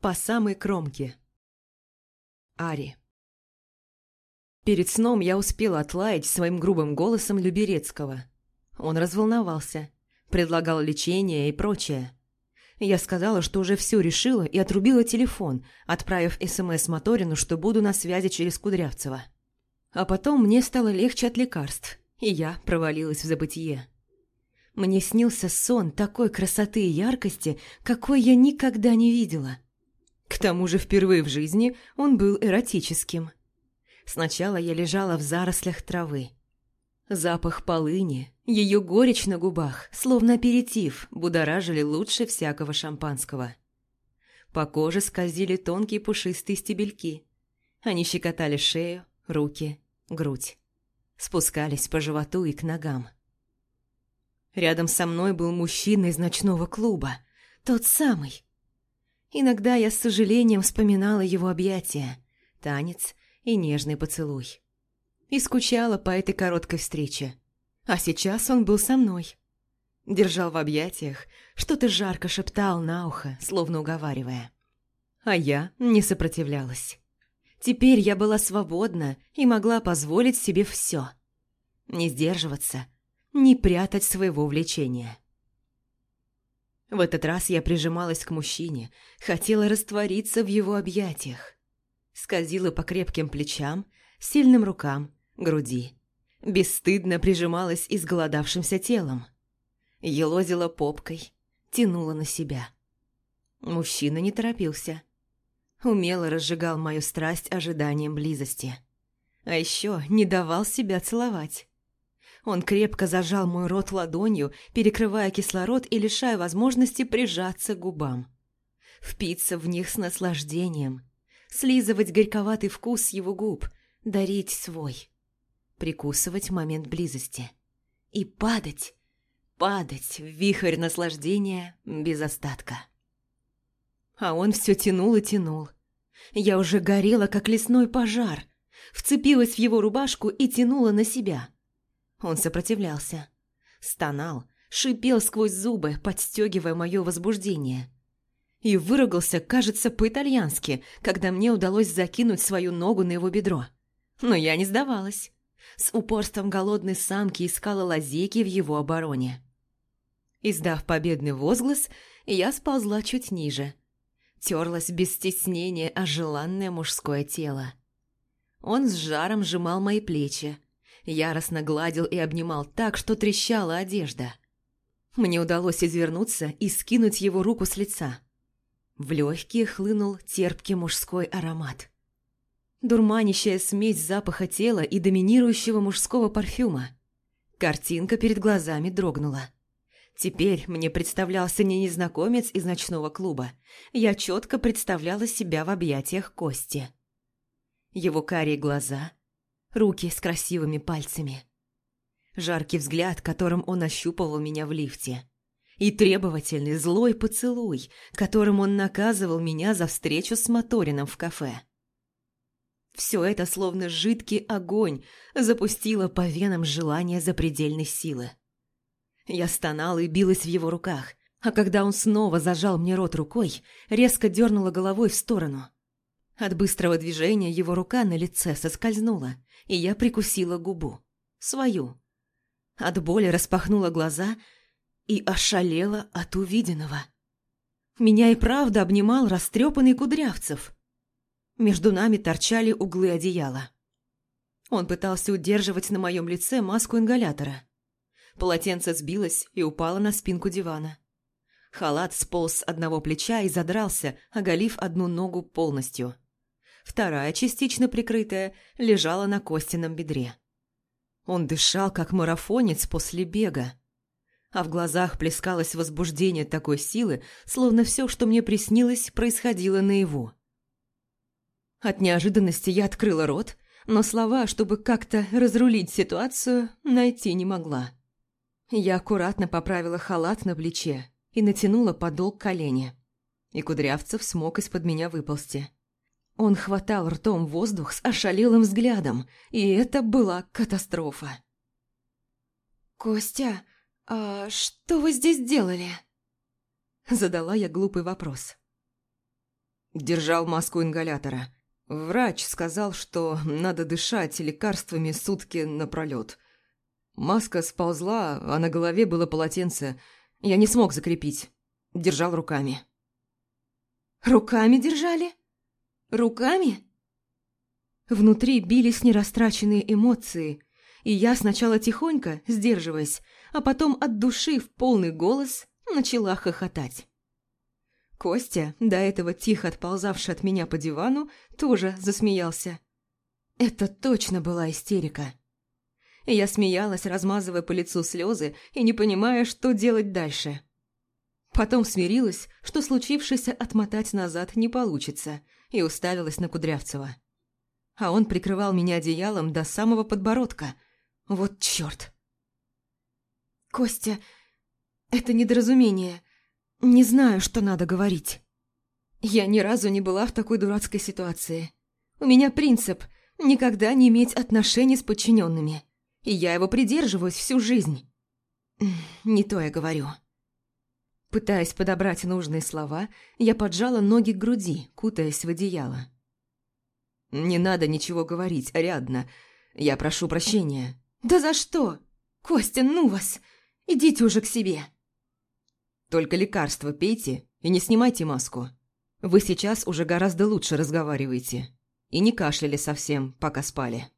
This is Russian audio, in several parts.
По самой кромке. Ари. Перед сном я успела отлаять своим грубым голосом Люберецкого. Он разволновался, предлагал лечение и прочее. Я сказала, что уже все решила и отрубила телефон, отправив СМС Моторину, что буду на связи через Кудрявцева. А потом мне стало легче от лекарств, и я провалилась в забытье. Мне снился сон такой красоты и яркости, какой я никогда не видела. К тому же впервые в жизни он был эротическим. Сначала я лежала в зарослях травы. Запах полыни, ее горечь на губах, словно аперитив, будоражили лучше всякого шампанского. По коже скользили тонкие пушистые стебельки. Они щекотали шею, руки, грудь. Спускались по животу и к ногам. Рядом со мной был мужчина из ночного клуба. Тот самый. Иногда я с сожалением вспоминала его объятия, танец и нежный поцелуй. И скучала по этой короткой встрече. А сейчас он был со мной. Держал в объятиях, что-то жарко шептал на ухо, словно уговаривая. А я не сопротивлялась. Теперь я была свободна и могла позволить себе все. Не сдерживаться – не прятать своего влечения. В этот раз я прижималась к мужчине, хотела раствориться в его объятиях. Скользила по крепким плечам, сильным рукам, груди. Бесстыдно прижималась изголодавшимся телом. Елозила попкой, тянула на себя. Мужчина не торопился. Умело разжигал мою страсть ожиданием близости. А еще не давал себя целовать. Он крепко зажал мой рот ладонью, перекрывая кислород и лишая возможности прижаться к губам. Впиться в них с наслаждением, слизывать горьковатый вкус его губ, дарить свой, прикусывать момент близости и падать, падать в вихрь наслаждения без остатка. А он все тянул и тянул. Я уже горела, как лесной пожар, вцепилась в его рубашку и тянула на себя – он сопротивлялся. Стонал, шипел сквозь зубы, подстегивая мое возбуждение. И выругался, кажется, по-итальянски, когда мне удалось закинуть свою ногу на его бедро. Но я не сдавалась. С упорством голодной самки искала лазейки в его обороне. Издав победный возглас, я сползла чуть ниже. Терлась без стеснения о желанное мужское тело. Он с жаром сжимал мои плечи, Яростно гладил и обнимал так, что трещала одежда. Мне удалось извернуться и скинуть его руку с лица. В легкие хлынул терпкий мужской аромат. Дурманящая смесь запаха тела и доминирующего мужского парфюма. Картинка перед глазами дрогнула. Теперь мне представлялся не незнакомец из ночного клуба. Я четко представляла себя в объятиях Кости. Его карие глаза, руки с красивыми пальцами. Жаркий взгляд, которым он ощупывал меня в лифте. И требовательный злой поцелуй, которым он наказывал меня за встречу с Моторином в кафе. Все это, словно жидкий огонь, запустило по венам желание запредельной силы. Я стонала и билась в его руках, а когда он снова зажал мне рот рукой, резко дернула головой в сторону. От быстрого движения его рука на лице соскользнула, и я прикусила губу. Свою. От боли распахнула глаза и ошалела от увиденного. Меня и правда обнимал растрепанный Кудрявцев. Между нами торчали углы одеяла. Он пытался удерживать на моем лице маску ингалятора. Полотенце сбилось и упало на спинку дивана. Халат сполз с одного плеча и задрался, оголив одну ногу полностью – вторая, частично прикрытая, лежала на Костином бедре. Он дышал, как марафонец после бега. А в глазах плескалось возбуждение такой силы, словно все, что мне приснилось, происходило наяву. От неожиданности я открыла рот, но слова, чтобы как-то разрулить ситуацию, найти не могла. Я аккуратно поправила халат на плече и натянула подол к колени. И Кудрявцев смог из-под меня выползти. Он хватал ртом воздух с ошалелым взглядом, и это была катастрофа. «Костя, а что вы здесь делали?» Задала я глупый вопрос. Держал маску ингалятора. Врач сказал, что надо дышать лекарствами сутки напролет. Маска сползла, а на голове было полотенце. Я не смог закрепить. Держал руками. «Руками держали? Руками?» Внутри бились нерастраченные эмоции, и я сначала тихонько, сдерживаясь, а потом от души в полный голос начала хохотать. Костя, до этого тихо отползавший от меня по дивану, тоже засмеялся. Это точно была истерика. Я смеялась, размазывая по лицу слезы и не понимая, что делать дальше. Потом смирилась, что случившееся отмотать назад не получится, и уставилась на Кудрявцева. А он прикрывал меня одеялом до самого подбородка. Вот чёрт! «Костя, это недоразумение. Не знаю, что надо говорить. Я ни разу не была в такой дурацкой ситуации. У меня принцип – никогда не иметь отношений с подчиненными. И я его придерживаюсь всю жизнь. Не то я говорю. Пытаясь подобрать нужные слова, я поджала ноги к груди, кутаясь в одеяло. «Не надо ничего говорить, Ариадна. Я прошу прощения». «Да за что? Костя, ну вас! Идите уже к себе!» Только лекарства пейте и не снимайте маску. Вы сейчас уже гораздо лучше разговариваете. И не кашляли совсем, пока спали.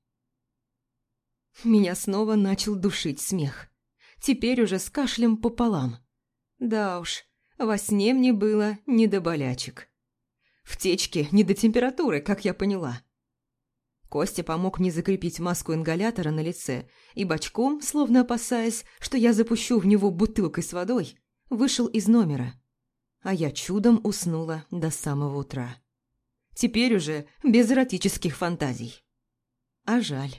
Меня снова начал душить смех. Теперь уже с кашлем пополам. Да уж, во сне мне было не до болячек. В течке не до температуры, как я поняла. Костя помог мне закрепить маску ингалятора на лице и бочком, словно опасаясь, что я запущу в него бутылкой с водой, вышел из номера, а я чудом уснула до самого утра. Теперь уже без эротических фантазий. А жаль.